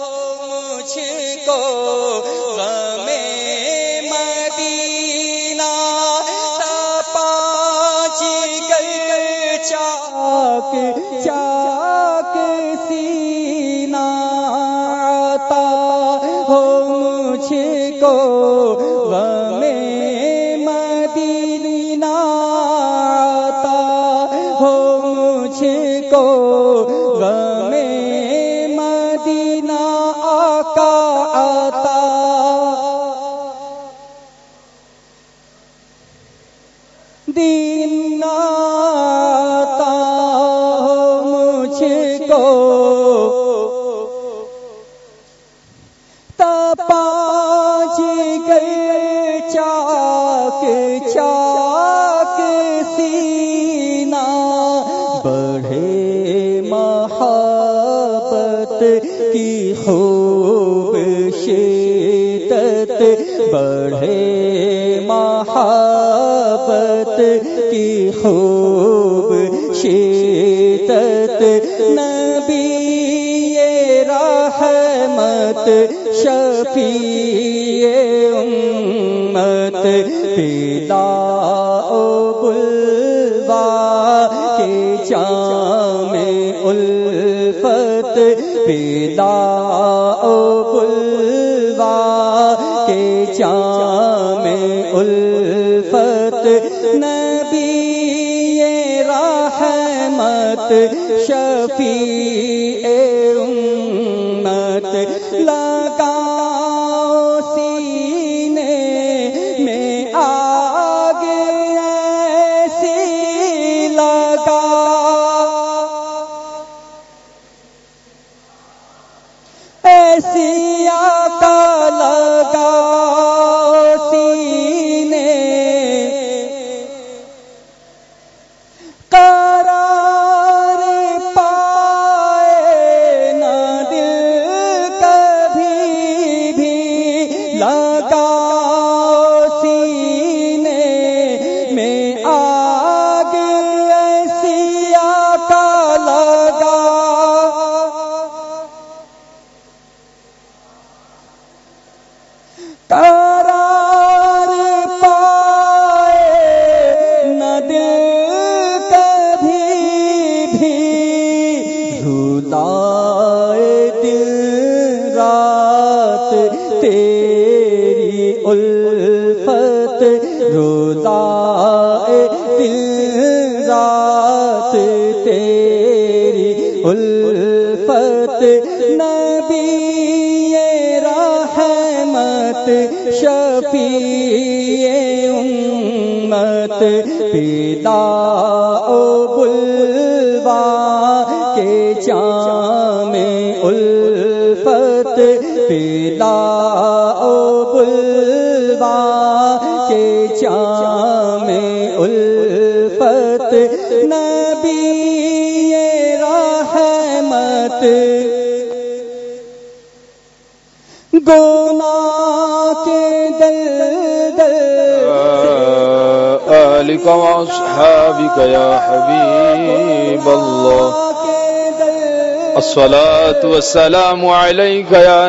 ہو مجھ کو غم مدینہ پانچ گل چاک چاک سینہ عطا ہو مجھ کو دین آتا ہو مجھ کو۔ تپاج گئے چاک چاک سینا۔ بڑھے محبت کی خوب شدت۔ بڑھے محبت کی خوب شدت۔ نبی رحمت، شفیع امت۔ پیدا بلوا کے جام الفت۔ پیدا بلوا کے جام الفت شفیع امت لگا سینے میں آگ ایسی لگا۔ ایسی آقا قرار پائے نہ دل کبھی بھی رولائے دل رات تیری الفت رولائے دل رات تیری الفت شفیع امت پیدا بلوا کے جام الفت پیدا بلوا کے جام الفت نبی رحمت گناہ کے دل دل آلك وأصحابك يا حبيب الله کے دل الصلاة والسلام عليك يا